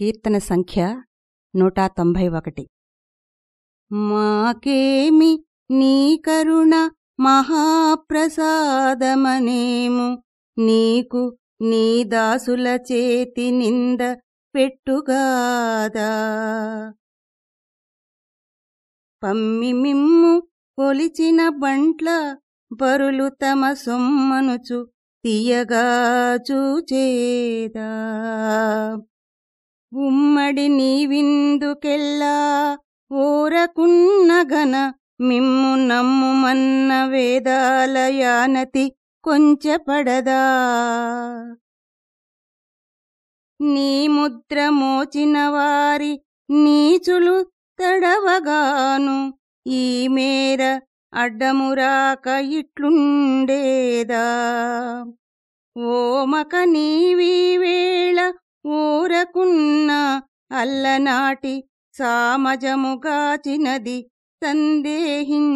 కీర్తన సంఖ్య నూట తొంభై ఒకటి మాకేమి నీ కరుణ మహాప్రసాదమనేము నీకు నీ దాసుల చేతి నింద పెట్టుగాదా. పమ్మి మిమ్ము కొలిచిన బంట్ల బరులు తమ సొమ్మనుచు తీయగా చూచేదా ఉమ్మడి నీవిందుకెల్లా ఓరకున్నగన మిమ్ము నమ్ముమన్న వేదాలయానతి కొంచెపడదా. నీ ముద్ర మోచిన వారి నీచులు తడవగాను ఈ మేర అడ్డమురాక ఇట్లుండేదా. ఓమక నీవీ వేళ ఊరకున్న అల్లనాటి సామజముగాచినది సందేహించబడదా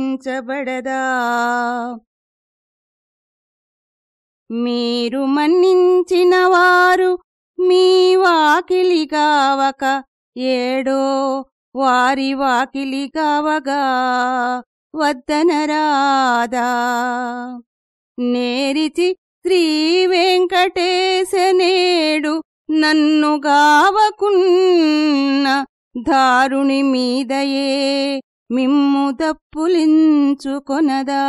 మీరు మన్నించిన వారు మీ వాకిలి కావక ఏడో వారి వాకిలి కావగా వద్దనరాదా. నేరిచి శ్రీ వెంకటేశనేడు నన్ను గావకున్న దారుని మీదయే మిమ్ము దప్పులించుకొనదా